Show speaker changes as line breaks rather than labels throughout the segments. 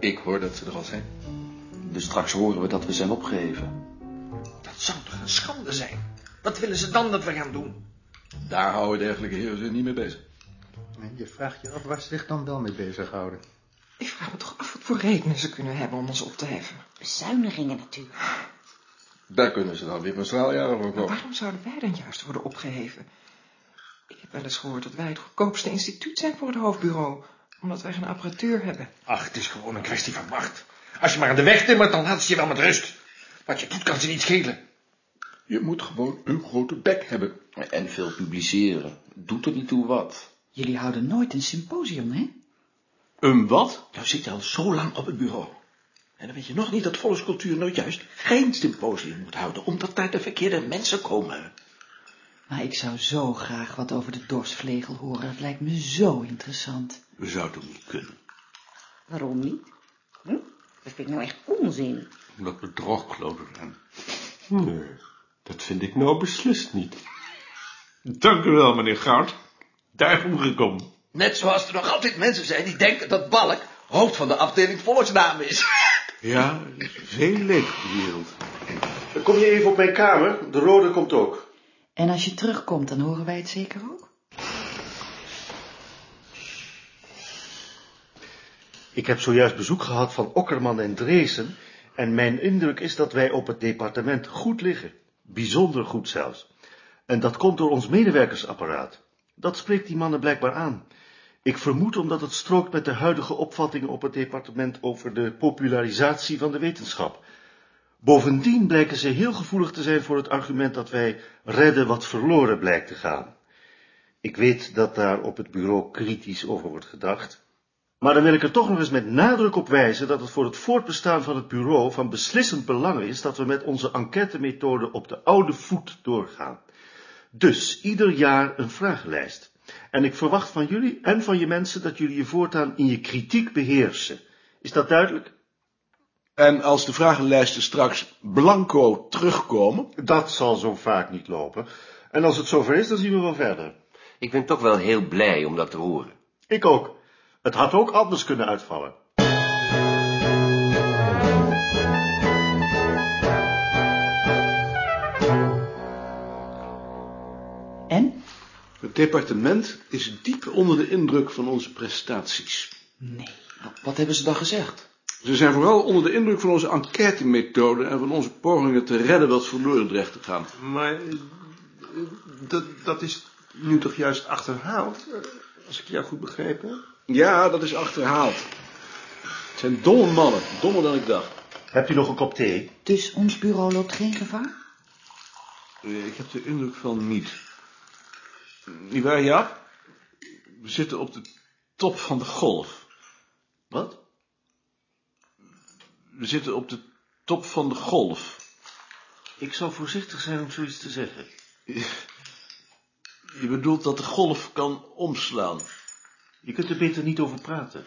Ik hoor dat ze er al zijn.
Dus straks horen we dat we zijn opgeheven.
Dat zou toch een schande zijn? Wat willen ze dan dat we gaan doen?
Daar houden dergelijke heren zich niet mee bezig.
En je vraagt je af waar ze zich dan wel mee bezighouden.
Ik vraag me toch af wat voor redenen ze kunnen hebben om ons op te heffen.
Bezuinigingen natuurlijk.
Daar kunnen ze dan weer een straaljager voor
Maar
komen.
waarom zouden wij dan juist worden opgeheven? Ik heb wel eens gehoord dat wij het goedkoopste instituut zijn voor het hoofdbureau, omdat wij geen apparatuur hebben.
Ach, het is gewoon een kwestie van macht. Als je maar aan de weg timmert, dan laat ze je wel met rust. Wat je doet, kan ze niet schelen.
Je moet gewoon een grote bek hebben.
En veel publiceren. Doet er niet toe wat.
Jullie houden nooit een symposium, hè?
Een wat?
Nou zit je al zo lang op het bureau. En dan weet je nog niet dat volkscultuur nou juist geen symposium moet houden, omdat daar de verkeerde mensen komen.
Maar ik zou zo graag wat over de dorsvlegel horen. Dat lijkt me zo interessant.
We zouden toch niet kunnen.
Waarom niet? Hm? Dat vind ik nou echt onzin.
Omdat we drogkloten zijn.
Nee, dat vind ik nou beslist niet. Dank u wel, meneer Goud. Daar gekomen.
Net zoals er nog altijd mensen zijn die denken dat Balk hoofd van de afdeling volksnaam is.
Ja, is veel leeg op de wereld.
Dan kom je even op mijn kamer. De rode komt ook.
En als je terugkomt, dan horen wij het zeker ook?
Ik heb zojuist bezoek gehad van Okkerman en Dreesen. En mijn indruk is dat wij op het departement goed liggen. Bijzonder goed zelfs. En dat komt door ons medewerkersapparaat. Dat spreekt die mannen blijkbaar aan. Ik vermoed omdat het strookt met de huidige opvattingen op het departement over de popularisatie van de wetenschap. Bovendien blijken ze heel gevoelig te zijn voor het argument dat wij redden wat verloren blijkt te gaan. Ik weet dat daar op het bureau kritisch over wordt gedacht. Maar dan wil ik er toch nog eens met nadruk op wijzen dat het voor het voortbestaan van het bureau van beslissend belang is dat we met onze enquêtemethode op de oude voet doorgaan. Dus ieder jaar een vragenlijst. En ik verwacht van jullie en van je mensen dat jullie je voortaan in je kritiek beheersen. Is dat duidelijk?
En als de vragenlijsten straks blanco terugkomen...
Dat zal zo vaak niet lopen. En als het zover is, dan zien we wel verder.
Ik ben toch wel heel blij om dat te horen.
Ik ook. Het had ook anders kunnen uitvallen.
En?
Het departement is diep onder de indruk van onze prestaties.
Nee.
Wat hebben ze dan gezegd?
Ze zijn vooral onder de indruk van onze enquêtemethode en van onze pogingen te redden wat verloren dreigt te gaan.
Maar eh, dat, dat is nu toch juist achterhaald, eh, als ik jou goed begrepen heb?
Ja, dat is achterhaald. Het zijn domme mannen, dommer dan ik dacht.
Hebt u nog een kop thee?
Dus ons bureau loopt geen gevaar?
Eh, Ik heb de indruk van niet. Niet waar, Jaap? We zitten op de top van de golf.
Wat?
We zitten op de top van de golf.
Ik zou voorzichtig zijn om zoiets te zeggen.
Je bedoelt dat de golf kan omslaan.
Je kunt er beter niet over praten.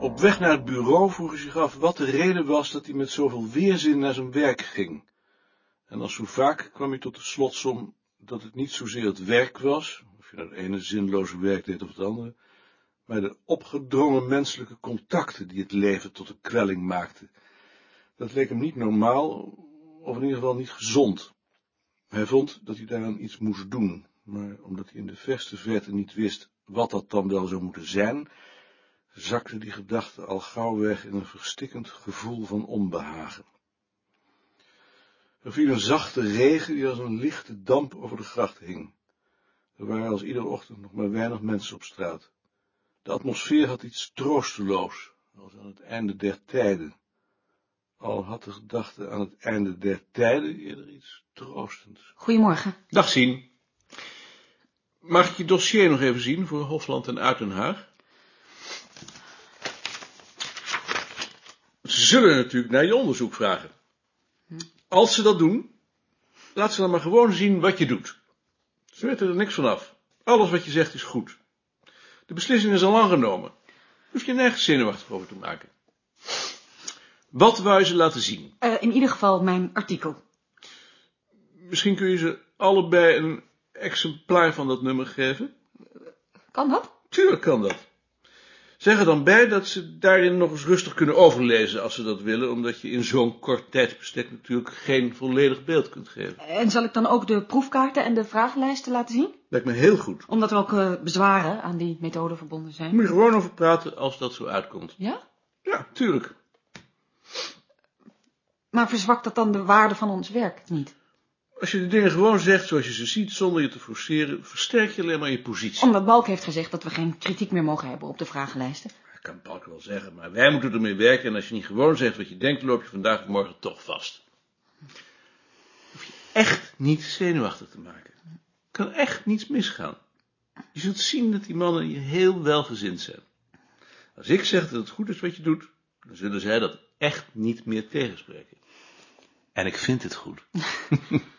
Op weg naar het bureau vroeg hij zich af wat de reden was dat hij met zoveel weerzin naar zijn werk ging. En als zo vaak kwam hij tot de slotsom dat het niet zozeer het werk was, of je nou het ene zinloze werk deed of het andere, maar de opgedrongen menselijke contacten die het leven tot een kwelling maakten. Dat leek hem niet normaal, of in ieder geval niet gezond. Hij vond dat hij daaraan iets moest doen, maar omdat hij in de verste verte niet wist wat dat dan wel zou moeten zijn, zakte die gedachte al gauw weg in een verstikkend gevoel van onbehagen. Er viel een zachte regen die als een lichte damp over de gracht hing. Er waren als iedere ochtend nog maar weinig mensen op straat. De atmosfeer had iets troosteloos, als aan het einde der tijden. Al had de gedachte aan het einde der tijden eerder iets troostends.
Goedemorgen.
Dag zien. Mag ik je dossier nog even zien voor Hofland en Uitenhaag? Ze zullen natuurlijk naar je onderzoek vragen. Als ze dat doen, laat ze dan maar gewoon zien wat je doet. Ze weten er niks van af. Alles wat je zegt is goed. De beslissing is al lang genomen. Hoef je nergens zenuwachtig over te maken. Wat wou je ze laten zien?
Eh, in ieder geval mijn artikel.
Misschien kun je ze allebei een exemplaar van dat nummer geven?
Kan dat?
Tuurlijk kan dat. Zeg er dan bij dat ze daarin nog eens rustig kunnen overlezen als ze dat willen, omdat je in zo'n kort tijdsbestek natuurlijk geen volledig beeld kunt geven.
En zal ik dan ook de proefkaarten en de vragenlijsten laten zien?
Lijkt me heel goed.
Omdat er ook eh, bezwaren aan die methode verbonden zijn.
moet je gewoon over praten als dat zo uitkomt.
Ja?
Ja, tuurlijk.
Maar verzwakt dat dan de waarde van ons werk niet?
Als je de dingen gewoon zegt zoals je ze ziet, zonder je te forceren, versterk je alleen maar je positie.
Omdat Balk heeft gezegd dat we geen kritiek meer mogen hebben op de vragenlijsten.
Dat kan Balk wel zeggen, maar wij moeten ermee werken en als je niet gewoon zegt wat je denkt, loop je vandaag of morgen toch vast. Hoef je echt niet zenuwachtig te maken. Kan echt niets misgaan. Je zult zien dat die mannen je heel welgezind zijn. Als ik zeg dat het goed is wat je doet, dan zullen zij dat echt niet meer tegenspreken. En ik vind het goed.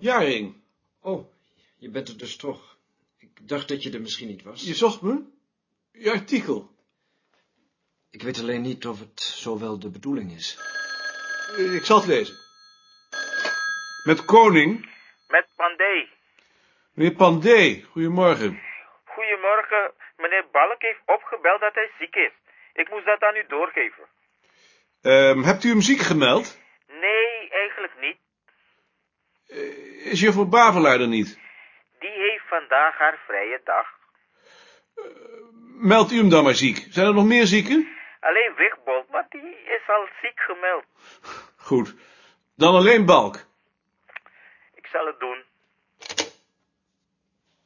Jaring,
Oh, je bent er dus toch. Ik dacht dat je er misschien niet was.
je zocht me? Je artikel.
Ik weet alleen niet of het zo wel de bedoeling is.
Eh, Ik zal het lezen. Met Koning,
Met Pandey.
meneer Pandey, goedemorgen.
Goedemorgen. Meneer Balk heeft opgebeld dat hij ziek is. Ik moest dat aan u doorgeven.
Ehm, hebt u hem ziek gemeld?
Nee, eigenlijk niet.
Eh, Is juffrouw Bavelaar er niet?
Die heeft vandaag haar vrije dag.
Meldt u hem dan maar ziek. Zijn er nog meer zieken?
Alleen Wigbold, maar die is al ziek gemeld.
Goed. Dan alleen Balk.
Ik zal het doen.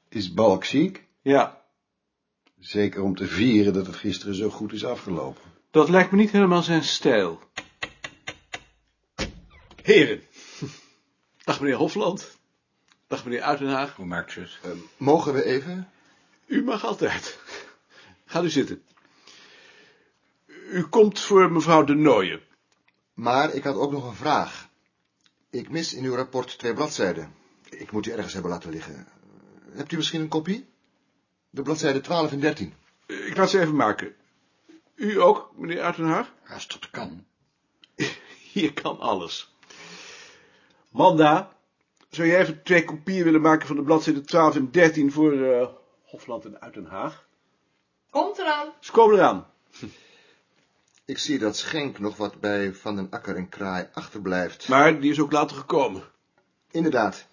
Is Balk ziek?
Ja,
Zeker om te vieren dat het gisteren zo goed is afgelopen.
dat lijkt me niet helemaal zijn stijl. Heren. Dag meneer Hofland. Dag meneer Uitenhaag.
Hoe maakt ze het? mogen we even?
U mag altijd. Gaat u zitten. U komt voor mevrouw de Nooijen.
Maar ik had ook nog een vraag. Ik mis in uw rapport twee bladzijden. Ik moet die ergens hebben laten liggen. Hebt u misschien een kopie? De bladzijden 12 en 13.
Ik laat ze even maken. U ook, meneer Uitenhaag?
Als het kan.
Hier kan alles. Manda, zou jij even twee kopieën willen maken van de bladzijden 12 en 13 voor eh, Hofland en Uitenhaag?
Komt eraan.
Ze komen eraan.
Ik zie dat Schenk nog wat bij Van den Akker en Kraai achterblijft.
Maar die is ook later gekomen.
Inderdaad.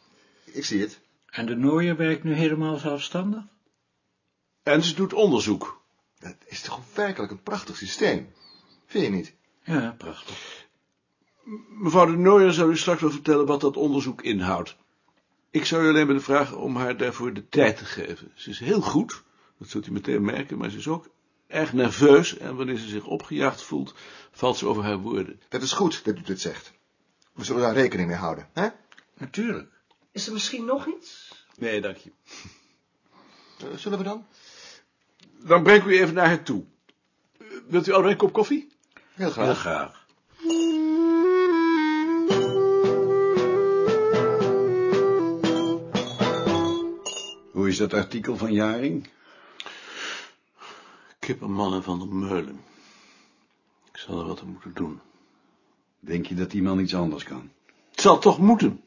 Ik zie het.
En de Nooier werkt nu helemaal zelfstandig?
En ze doet onderzoek.
Dat is toch werkelijk een prachtig systeem. Vind je niet?
Ja, prachtig.
Mevrouw de Nooijer zal u straks wel vertellen wat dat onderzoek inhoudt. Ik zou u alleen willen vragen om haar daarvoor de tijd te geven. Ze is heel goed, dat zult u meteen merken, maar ze is ook erg nerveus en wanneer ze zich opgejaagd voelt, valt ze over haar woorden.
Dat is goed dat u dit zegt. We zullen daar rekening mee houden, hè?
Natuurlijk.
Is er misschien nog iets?
Nee, dank je.
Eh, zullen we dan?
Dan breng ik u even naar haar toe. Wilt u al een kop koffie?
Heel graag.
Heel graag.
Is dat artikel van Jaring?
Kipperman en Van der Meulen. Ik zal er wat aan moeten doen.
Denk je dat die man iets anders kan?
Het zal toch moeten.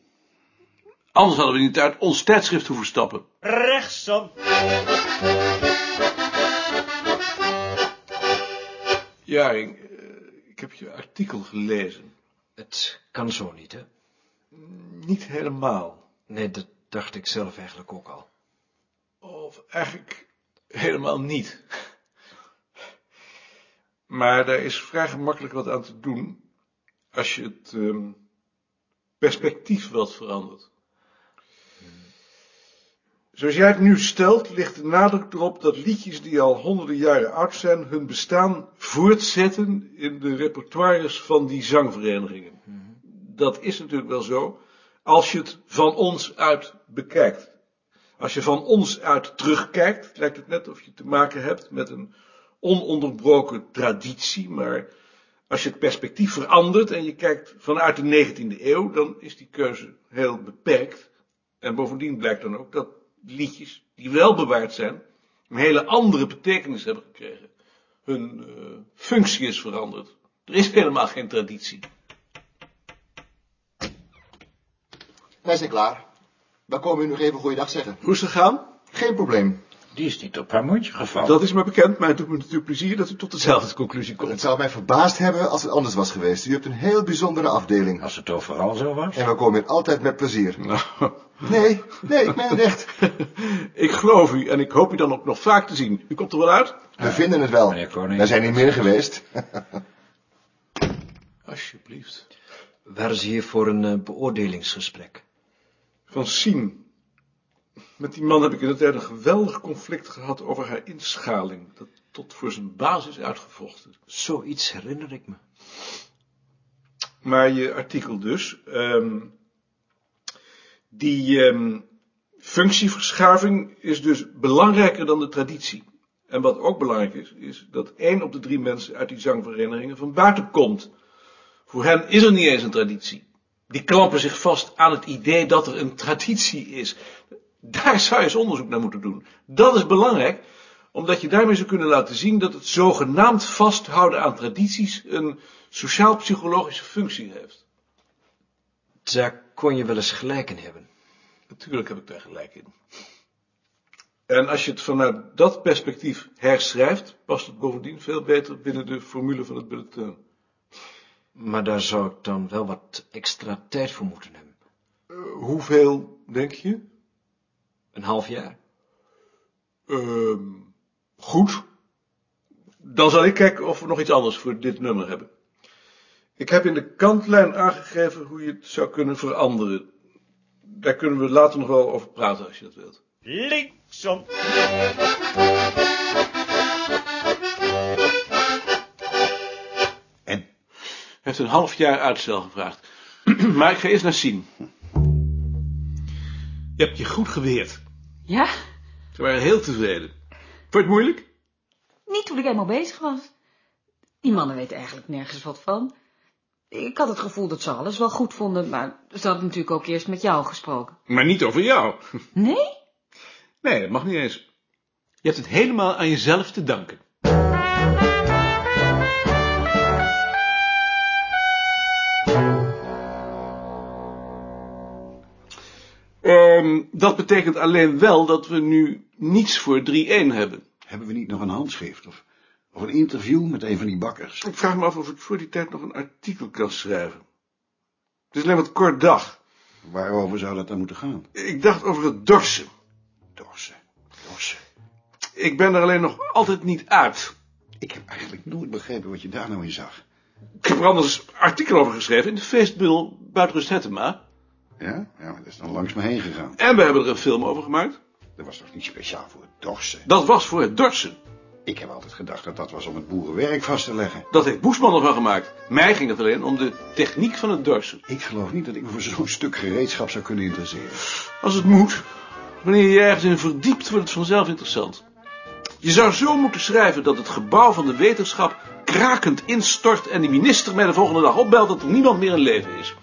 Anders hadden we niet uit ons tijdschrift hoeven stappen.
Rechtsom.
Jaring, eh, ik heb je artikel gelezen.
Het kan zo niet, hè?
Niet helemaal.
Nee, dat dacht ik zelf eigenlijk ook al.
Of eigenlijk helemaal niet. Maar daar is vrij gemakkelijk wat aan te doen als je het ehm, perspectief wat verandert. Zoals jij het nu stelt, ligt de nadruk erop dat liedjes die al honderden jaren oud zijn, hun bestaan voortzetten in de repertoires van die zangverenigingen. Dat is natuurlijk wel zo, als je het van ons uit bekijkt. Als je van ons uit terugkijkt, lijkt het net of je te maken hebt met een ononderbroken traditie, maar als je het perspectief verandert en je kijkt vanuit de 19e eeuw, dan is die keuze heel beperkt. En bovendien blijkt dan ook dat liedjes die wel bewaard zijn, een hele andere betekenis hebben gekregen. Hun uh, functie is veranderd. Er is helemaal geen traditie.
Wij zijn klaar. Dan komen we nu nog even goeiedag zeggen.
Hoe is het gegaan?
Geen probleem.
Die is niet op haar mondje gevallen.
Dat is me bekend, maar het doet me natuurlijk plezier dat u tot dezelfde conclusie
Het
komt.
zou mij verbaasd hebben als het anders was geweest. U hebt een heel bijzondere afdeling.
Als het overal zo was.
En we komen hier altijd met plezier.
Nou,
Nee, nee, ik meen het echt.
ik geloof u en ik hoop u dan ook nog vaak te zien. U komt er wel uit?
We vinden het wel.
Meneer Koning.
Wij zijn niet meer geweest.
Alsjeblieft.
Waren ze hier voor een eh, beoordelingsgesprek?
Van Sien. Met die man heb ik in tijd een geweldig conflict gehad over haar inschaling. Dat tot voor zijn basis uitgevochten.
Zoiets herinner ik me.
Maar je artikel dus. ehm, die ehm, functieverschuiving is dus belangrijker dan de traditie. En wat ook belangrijk is, is dat één op de drie mensen uit die zangverenigingen van buiten komt. Voor hen is er niet eens een traditie. Die klampen zich vast aan het idee dat er een traditie is. Daar zou je eens onderzoek naar moeten doen. Dat is belangrijk, omdat je daarmee zou kunnen laten zien dat het zogenaamd vasthouden aan tradities een sociaal-psychologische functie heeft.
Daar kon je wel eens gelijk in hebben.
Natuurlijk heb ik daar gelijk in. En als je het vanuit dat perspectief herschrijft, past het bovendien veel beter binnen de formule van het bulletin.
Maar daar zou ik dan wel wat extra tijd voor moeten hebben.
Eh, hoeveel, denk je?
Een half jaar.
Ehm, goed. Dan zal ik kijken of we nog iets anders voor dit nummer hebben. Ik heb in de kantlijn aangegeven hoe je het zou kunnen veranderen. Daar kunnen we later nog wel over praten als je dat wilt.
Linksom.
Heeft een half jaar uitstel gevraagd. maar ik ga eerst naar Sien. Je hebt je goed geweerd.
Ja?
Ze waren heel tevreden. Vond je het moeilijk?
Niet toen ik eenmaal bezig was. Die mannen weten eigenlijk nergens wat van. Ik had het gevoel dat ze alles wel goed vonden, maar ze hadden natuurlijk ook eerst met jou gesproken.
Maar niet over jou.
Nee?
Nee, dat mag niet eens. Je hebt het helemaal aan jezelf te danken. Ehm, dat betekent alleen wel dat we nu niets voor 3-1 hebben.
Hebben we niet nog een handschrift of, of een interview met een van die bakkers?
Ik vraag me af of ik voor die tijd nog een artikel kan schrijven. Het is alleen wat kort dag.
Waarover zou dat dan moeten gaan?
Ik dacht over het dorsen.
Dorsen, dorsen.
Ik ben er alleen nog altijd niet uit.
Ik heb eigenlijk nooit begrepen wat je daar nou in zag.
Ik heb er anders een artikel over geschreven in de feestbundel Buitenrust Hettema.
Ja? Ja, maar dat is dan langs me heen gegaan.
En we hebben er een film over gemaakt.
Dat was toch niet speciaal voor het dorsen?
Dat was voor het dorsen.
Ik heb altijd gedacht dat dat was om het boerenwerk vast te leggen.
Dat heeft Boesman ervan gemaakt. Mij ging het alleen om de techniek van het dorsen.
Ik geloof niet dat ik me voor zo'n stuk gereedschap zou kunnen interesseren.
Als het moet. Wanneer je je ergens in verdiept, wordt het vanzelf interessant. Je zou zo moeten schrijven dat het gebouw van de wetenschap krakend instort en de minister mij de volgende dag opbelt dat er niemand meer in leven is.